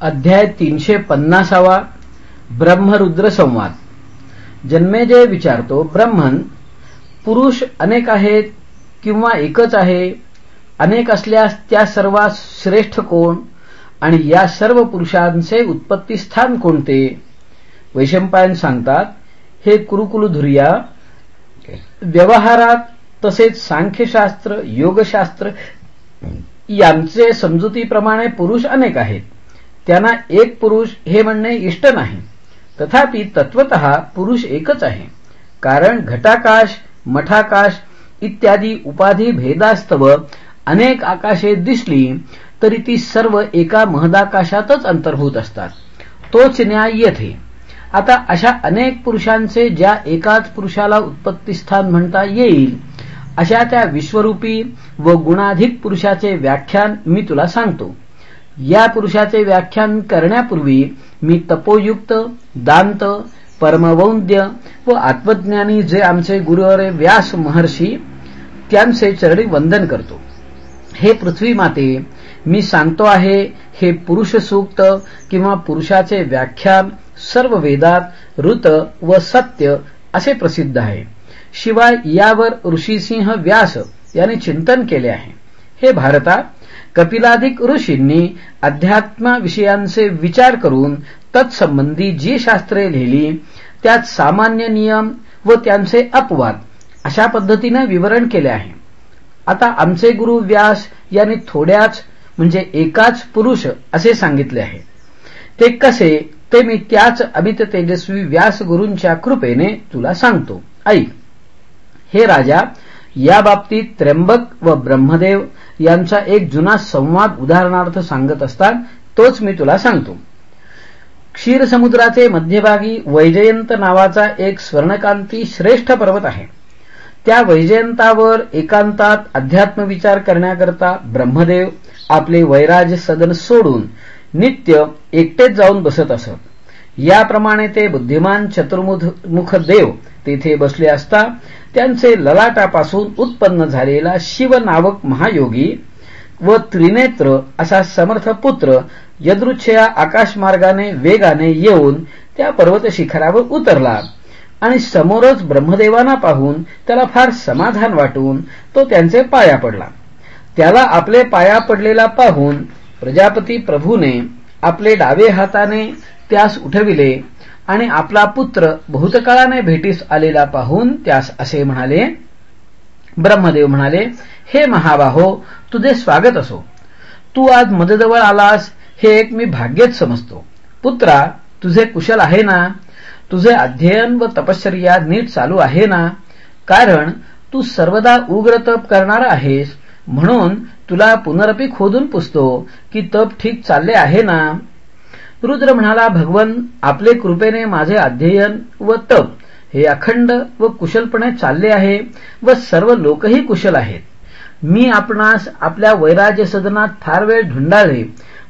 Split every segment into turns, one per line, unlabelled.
अध्याय तीनशे पन्नासावा ब्रह्मरुद्र संवाद. जन्मेजय विचारतो ब्रह्मन पुरुष अनेक आहेत किंवा एकच आहे अनेक असल्यास त्या सर्वात श्रेष्ठ कोण आणि या सर्व पुरुषांचे उत्पत्ती स्थान कोणते? वैशंपायन सांगतात हे कुरुकुलधुर्या व्यवहारात तसेच सांख्यशास्त्र योगशास्त्र यांचे समजुतीप्रमाणे पुरुष अनेक आहेत. त्यांना एक पुरुष हे म्हणणे इष्ट नाही. तथापि तत्वत पुरुष एकच आहे. कारण घटाकाश मठाकाश इत्यादी उपाधी भेदास्तव अनेक आकाशे दिसली तरी ती सर्व एका महदाकाशातच अंतर्भूत असतात. तोच न्याय येथे. आता अशा अनेक पुरुषांचे ज्या एकाच पुरुषाला उत्पत्तीस्थान म्हणता येईल अशा त्या विश्वरूपी व गुणाधिक पुरुषाचे व्याख्यान मी तुला सांगतो. या पुरुषाचे व्याख्यान करण्यापूर्वी मी तपोयुक्त दांत परमवौद्य व आत्मज्ञानी जे आमचे गुरुवरे व्यास महर्षी त्यांचे चरणी वंदन करतो. हे पृथ्वी माते मी सांगतो आहे हे पुरुष सूक्त किंवा पुरुषाचे व्याख्यान सर्व वेदात ऋत व सत्य असे प्रसिद्ध आहे. शिवाय यावर ऋषीसिंह व्यास यांनी चिंतन केले आहे. हे भारता कपिलाधिक ऋषींनी अध्यात्मविषयांचे विचार करून तत्संबंधी जी शास्त्रे लिहिली त्यात सामान्य नियम व त्यांचे अपवाद अशा पद्धतीने विवरण केले आहे. आता आमचे गुरु व्यास यांनी थोड्याच म्हणजे एकाच पुरुष असे सांगितले आहे. ते कसे ते मी त्याच अमित तेजस्वी व्यास गुरूंच्या कृपेने तुला सांगतो. ऐक. हे राजा या बाबतीत त्र्यंबक व ब्रह्मदेव यांचा एक जुना संवाद उदाहरणार्थ सांगत असतात तोच मी तुला सांगतो. क्षीरसमुद्राचे मध्यभागी वैजयंत नावाचा एक स्वर्णकांती श्रेष्ठ पर्वत आहे. त्या वैजयंतावर एकांतात अध्यात्म विचार करण्याकरता ब्रह्मदेव आपले वैराज सदन सोडून नित्य एकटेच जाऊन बसत असत. याप्रमाणे ते बुद्धिमान चतुर्मुख देव तेथे बसले असता त्यांचे ललाटापासून उत्पन्न झालेला शिव नावक महायोगी व त्रिनेत्र असा समर्थ पुत्र यदृच्छया आकाशमार्गाने वेगाने येऊन त्या पर्वत शिखरावर उतरला आणि समोरच ब्रह्मदेवांना पाहून त्याला फार समाधान वाटून तो त्यांचे पाया पडला. त्याला आपले पाया पडलेला पाहून प्रजापती प्रभूने आपले डावे हाताने त्यास उठविले आणि आपला पुत्र भूतकाळाने भेटीस आलेला पाहून त्यास असे म्हणाले ब्रह्मदेव म्हणाले हे महाबाहो तुझे स्वागत असो. तू आज मदजवळ आलास हे एक मी भाग्यच समजतो. पुत्रा तुझे कुशल आहे ना? तुझे अध्ययन व तपश्चर्या नीट चालू आहे ना? कारण तू सर्वदा उग्र तप करणार आहेस म्हणून तुला पुनरपी खोदून पुसतो की तप ठीक चालले आहे ना? रुद्र म्हणाला भगवन आपले कृपेने माझे अध्ययन व तप हे अखंड व कुशलपणे चालले आहे व सर्व लोकही कुशल आहेत. मी आपणास आपल्या वैराज्य सदनात फार वेळ धुंडाळले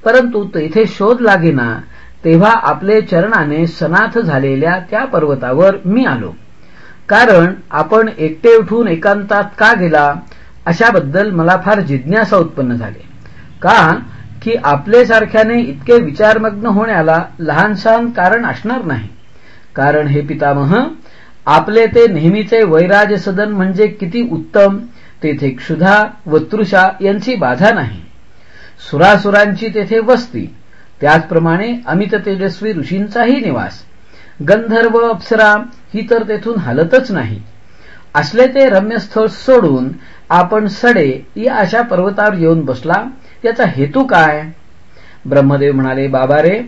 परंतु तेथे शोध लागेना तेव्हा आपले चरणाने सनाथ झालेल्या त्या पर्वतावर मी आलो. कारण आपण एकटे उठून एकांतात का गेला अशाबद्दल मला फार जिज्ञासा उत्पन्न झाली. का? की आपले सारख्याने इतके विचारमग्न होण्याला लहानसहान कारण असणार नाही. कारण हे पितामह आपले ते नेहमीचे वैराज सदन म्हणजे किती उत्तम तेथे क्षुधा व तृषा यांची बाधा नाही. सुरासुरांची तेथे वस्ती त्याचप्रमाणे अमित तेजस्वी ऋषींचाही निवास. गंधर्व अप्सरा ही तर तेथून हलतच नाही. असले ते रम्यस्थळ सोडून आपण सडे या अशा पर्वतावर येऊन बसला याचा हेतू काय? ब्रह्मदेव म्हणाले बाबा रे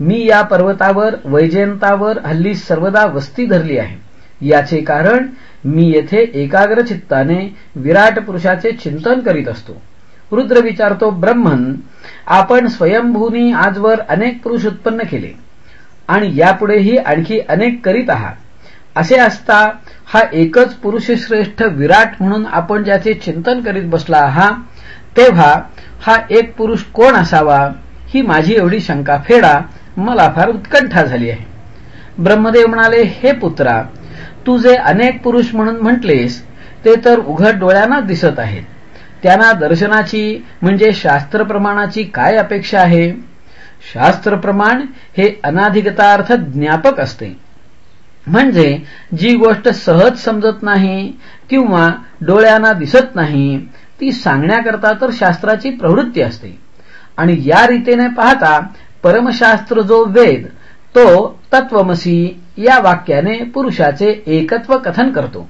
मी या पर्वतावर वैजयंतावर हल्ली सर्वदा वस्ती धरली आहे. याचे कारण मी येथे एकाग्र चित्ताने विराट पुरुषाचे चिंतन करीत असतो. रुद्र विचारतो ब्रह्मन आपण स्वयंभूनी आजवर अनेक पुरुष उत्पन्न केले. आणि यापुढेही आणखी अनेक करीत आहात. असे असता हा एकच पुरुषश्रेष्ठ विराट म्हणून आपण ज्याचे चिंतन करीत बसला आहात तेव्हा हा एक पुरुष कोण असावा ही माझी एवढी शंका फेडा मला फार उत्कंठा झाली आहे. ब्रह्मदेव म्हणाले हे पुत्रा तू जे अनेक पुरुष म्हणून म्हटलेस ते तर उघड डोळ्यांना दिसत आहेत. त्यांना दर्शनाची म्हणजे शास्त्रप्रमाणाची काय अपेक्षा आहे? शास्त्रप्रमाण हे अनाधिगतार्थ ज्ञापक असते. म्हणजे जी गोष्ट सहज समजत नाही किंवा डोळ्यांना दिसत नाही ती सांगण्याकरता तर शास्त्राची प्रवृत्ती असते. आणि या रीतीने पाहता परमशास्त्र जो वेद तो तत्वमसी या वाक्याने पुरुषाचे एकत्व कथन करतो.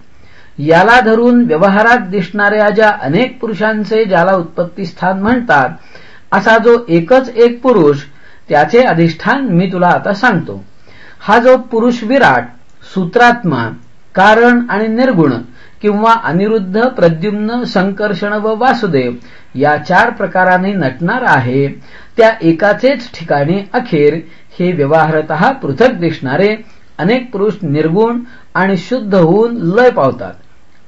याला धरून व्यवहारात दिसणाऱ्या ज्या अनेक पुरुषांचे ज्याला उत्पत्ती स्थान म्हणतात असा जो एकच एक पुरुष त्याचे अधिष्ठान मी तुला आता सांगतो. हा जो पुरुष विराट सूत्रात्मा कारण आणि निर्गुण किंवा अनिरुद्ध प्रद्युम्न संकर्षण व वासुदेव या चार प्रकाराने नटणार आहे. त्या एकाचेच ठिकाणी अखेर हे व्यवहारत पृथक दिसणारे अनेक पुरुष निर्गुण आणि शुद्ध होऊन लय पावतात.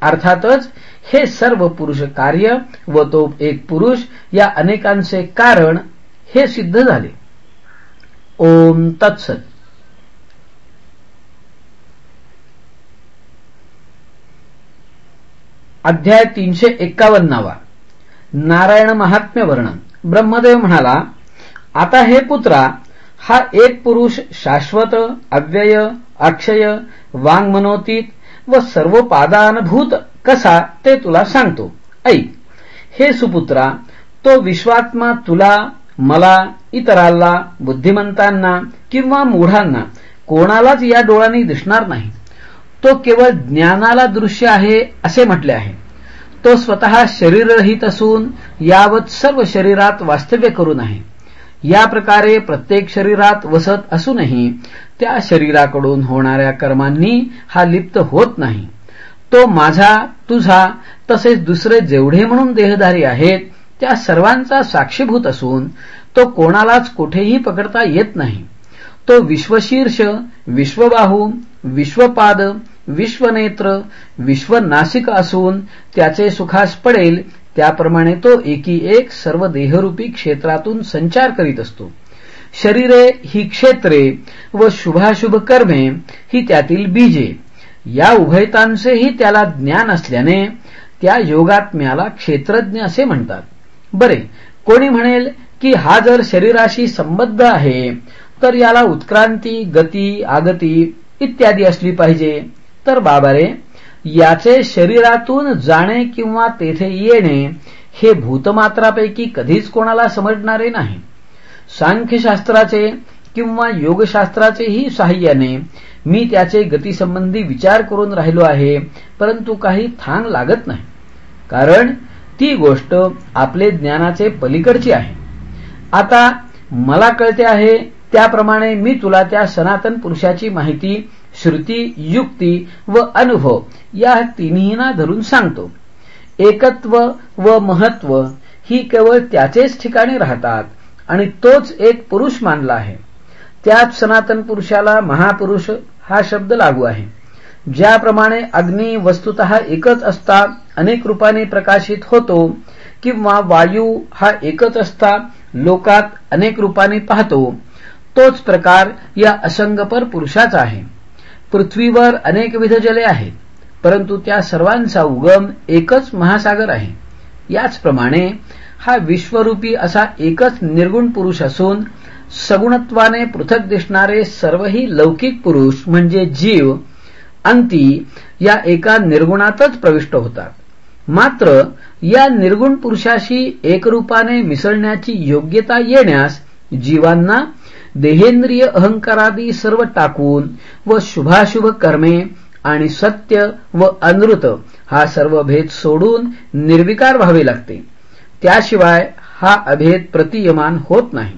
अर्थातच हे सर्व पुरुष कार्य व तो एक पुरुष या अनेकांचे कारण हे सिद्ध झाले. ओम तत्सत. अध्याय तीनशे एक्कावन्नावा. नारायण महात्म्य वर्णन. ब्रह्मदेव म्हणाला आता हे पुत्रा हा एक पुरुष शाश्वत अव्यय अक्षय वाङ्मनोतीत व सर्व पादानुभूत कसा ते तुला सांगतो. ऐक हे सुपुत्रा तो विश्वात्मा तुला मला इतरांना बुद्धिमंतांना किंवा मूढांना कोणालाच या डोळ्यांनी दिसणार नाही. तो केवळ ज्ञानाला दृश्य आहे असे म्हटले आहे. तो स्वतः शरीररहित असून यावत सर्व शरीरात वास्तव्य करून आहे. या प्रकारे प्रत्येक शरीरात वसत असूनही त्या शरीराकडून होणाऱ्या कर्मांनी हा लिप्त होत नाही. तो माझा तुझा तसेच दुसरे जेवढे म्हणून देहधारी आहेत त्या सर्वांचा साक्षीभूत असून तो कोणालाच कुठेही पकडता येत नाही. तो विश्वशीर्ष विश्वबाहू विश्वपाद विश्वनेत्र विश्वनासिक असून त्याचे सुखास पडेल त्याप्रमाणे तो एकी एक सर्व देहरूपी क्षेत्रातून संचार करीत असतो. शरीरे ही क्षेत्रे व शुभाशुभ कर्मे ही त्यातील बीजे. या उभयतांचेही त्याला ज्ञान असल्याने त्या योगात्म्याला क्षेत्रज्ञ असे म्हणतात. बरे कोणी म्हणेल की हा जर शरीराशी संबद्ध आहे तर याला उत्क्रांती गती आगती इत्यादी असली पाहिजे. तर बाबारे याचे शरीरातून जाणे किंवा तेथे येणे हे भूतमात्रापैकी कधीच कोणाला समजणारे नाही. सांख्यशास्त्राचे किंवा योगशास्त्राचेही साहाय्याने मी त्याचे गतीसंबंधी विचार करून राहिलो आहे परंतु काही थांग लागत नाही. कारण ती गोष्ट आपले ज्ञानाचे पलीकडची आहे. आता मला कळते आहे त्याप्रमाणे मी तुला त्या सनातन पुरुषाची माहिती श्रुती युक्ती व अनुभव या तिन्हीना धरून सांगतो. एकत्व व महत्त्व ही केवळ त्याचेच ठिकाणी राहतात आणि तोच एक पुरुष मानला आहे. त्याच सनातन पुरुषाला महापुरुष हा शब्द लागू आहे. ज्याप्रमाणे अग्नी वस्तुत एकच असता अनेक रूपाने प्रकाशित होतो किंवा वायू हा एकच असता लोकात अनेक रूपाने पाहतो तोच प्रकार या असंगपर पुरुषाचा आहे. पृथ्वीवर अनेकविध जले आहेत परंतु त्या सर्वांचा उगम एकच महासागर आहे. याचप्रमाणे हा विश्वरूपी असा एकच निर्गुण पुरुष असून सगुणत्वाने पृथक दिसणारे सर्वही लौकिक पुरुष म्हणजे जीव अंती या एका निर्गुणातच प्रविष्ट होतात. मात्र या निर्गुण पुरुषाशी एकरूपाने मिसळण्याची योग्यता येण्यास जीवांना देहेंद्रिय अहंकारादी सर्व टाकून व शुभाशुभ कर्मे आणि सत्य व अनृत हा सर्व भेद सोडून निर्विकार व्हावे लागते. त्याशिवाय हा अभेद प्रतियमान होत नाही.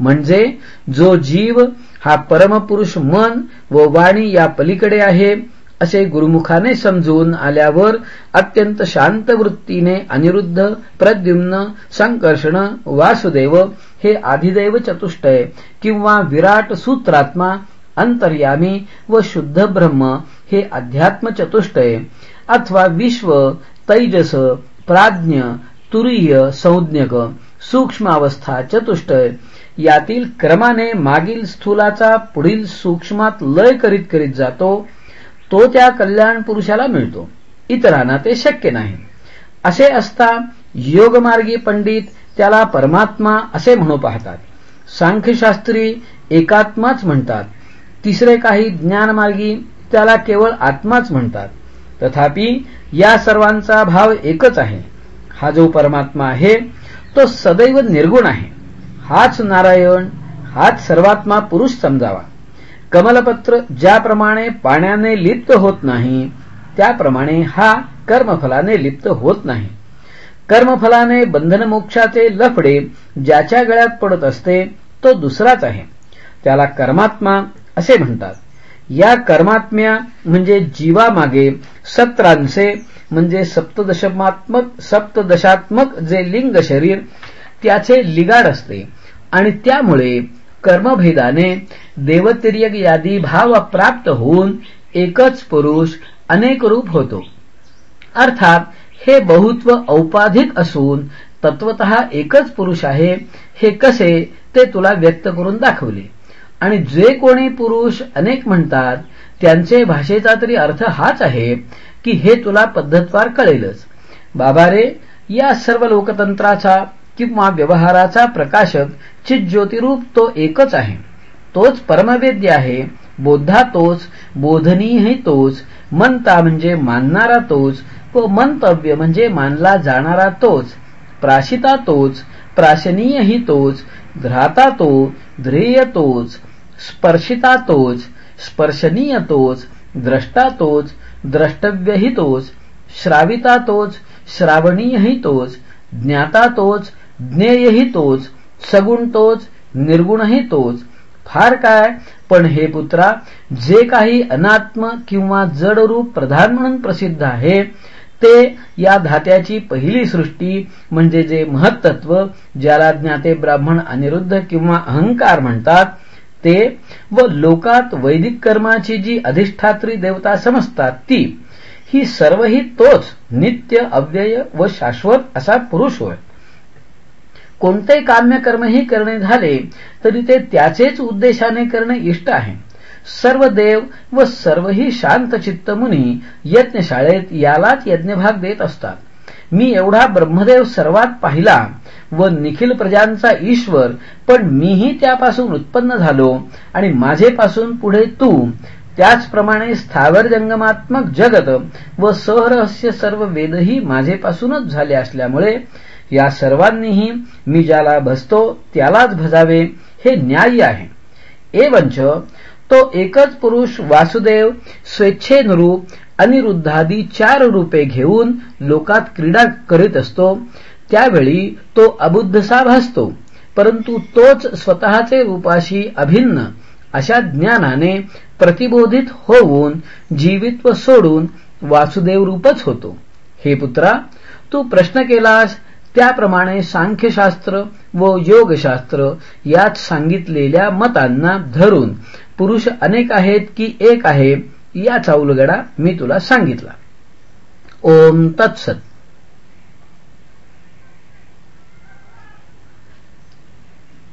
म्हणजे जो जीव हा परमपुरुष मन व वाणी या पलीकडे आहे असे गुरुमुखाने समजून आल्यावर अत्यंत शांत वृत्तीने अनिरुद्ध प्रद्युम्न संकर्षण वासुदेव हे आदिदैव चतुष्टय किंवा विराट सूत्रात्मा अंतर्यामी व शुद्ध ब्रह्म हे अध्यात्म चतुष्टय. अथवा विश्व तैजस प्राज्ञ तुरीय संज्ञक सूक्ष्मावस्था चतुष्टय. यातील क्रमाने मागील स्थूलाचा पुढील सूक्ष्मात लय करीत करीत जातो तो त्या कल्याण पुरुषाला मिळतो. इतरांना ते शक्य नाही. असे असता योगमार्गी पंडित त्याला परमात्मा असे म्हणू पाहतात. सांख्यशास्त्री एकात्माच म्हणतात. तिसरे काही ज्ञानमार्गी त्याला केवळ आत्माच म्हणतात. तथापि या सर्वांचा भाव एकच आहे. हा जो परमात्मा आहे तो सदैव निर्गुण आहे. हाच नारायण हाच सर्वात्मा पुरुष समजावा. कमलपत्र ज्याप्रमाणे पाण्याने लिप्त होत नाही त्याप्रमाणे हा कर्मफलाने लिप्त होत नाही. कर्मफलाने बंधनमोक्षाचे लफडे ज्याच्या गळ्यात पडत असते तो दुसराच आहे. त्याला कर्मात्मा असे म्हणतात. या कर्मात्म्या म्हणजे जीवामागे सत्रांचे म्हणजे सप्तदशमात्मक सप्तदशात्मक जे लिंग शरीर त्याचे लिगाड असते. आणि त्यामुळे कर्मभेदाने देवतिर्यक यादी भाव प्राप्त होऊन एकच पुरुष अनेक रूप होतो. अर्थात हे बहुत्व औपाधिक असून तत्वत एकच पुरुष आहे. हे कसे? ते तुला व्यक्त करून दाखवले. आणि जे कोणी पुरुष अनेक म्हणतात त्यांचे भाषेचा तरी अर्थ हाच आहे की हे तुला पद्धतवार कळेलच. बाबा रे या सर्व लोकतंत्राचा किंवा व्यवहाराचा प्रकाशक चिज्योतिरूप तो एकच आहे. तोच परमवेद्य आहे. बोद्धा तोच बोधनीही तोच मनता म्हणजे मानणारा तोच व मंतव्य म्हणजे मानला जाणारा तोच प्राशिता तोच प्राशनीयही तोच घ्राता तो ध्येय तोच स्पर्शिता तोच स्पर्शनीय तोच द्रष्टा तोच द्रष्टव्यही तोच श्राविता तोच श्रावणीयही तोच ज्ञाता तोच ज्ञेयही तोच सगुण तोच निर्गुणही तोच. फार काय? पण हे पुत्रा जे काही अनात्म किंवा जडरूप प्रधान म्हणून प्रसिद्ध आहे ते या धात्याची पहिली सृष्टी म्हणजे जे महत्त्व ज्याला ज्ञाते ब्राह्मण अनिरुद्ध किंवा अहंकार म्हणतात ते व लोकात वैदिक कर्माची जी अधिष्ठात्री देवता समजतात ती ही सर्वही तोच नित्य अव्यय व शाश्वत असा पुरुष होय. कोणते काम्यकर्मही करणे झाले तरी ते त्याचेच उद्देशाने करणे इष्ट आहे. सर्व देव व सर्वही शांत चित्त मुनी यज्ञशाळेत यालाच यज्ञभाग देत असतात. मी एवढा ब्रह्मदेव सर्वात पाहिला व निखिल प्रजांचा ईश्वर पण मीही त्यापासून उत्पन्न झालो आणि माझेपासून पुढे तू त्याचप्रमाणे स्थावर जंगमात्मक जगत व सहरहस्य सर्व वेदही माझेपासूनच झाले असल्यामुळे या सर्वांनीही मी ज्याला भजतो त्यालाच भजावे हे न्याय्य आहे. एवंच तो एकच पुरुष वासुदेव स्वेच्छेनुरूप अनिरुद्धादी चार रूपे घेऊन लोकात क्रीडा करीत असतो. त्यावेळी तो अबुद्धसा भासतो परंतु तोच स्वतःचे रूपाशी अभिन्न अशा ज्ञानाने प्रतिबोधित होऊन जीवित्व सोडून वासुदेव रूपच होतो. हे पुत्रा तू प्रश्न केलास त्याप्रमाणे सांख्यशास्त्र व योगशास्त्र यात सांगितलेल्या मतांना धरून पुरुष अनेक आहेत की एक आहे याचा उलगडा मी तुला सांगितला. ओम तत्सत.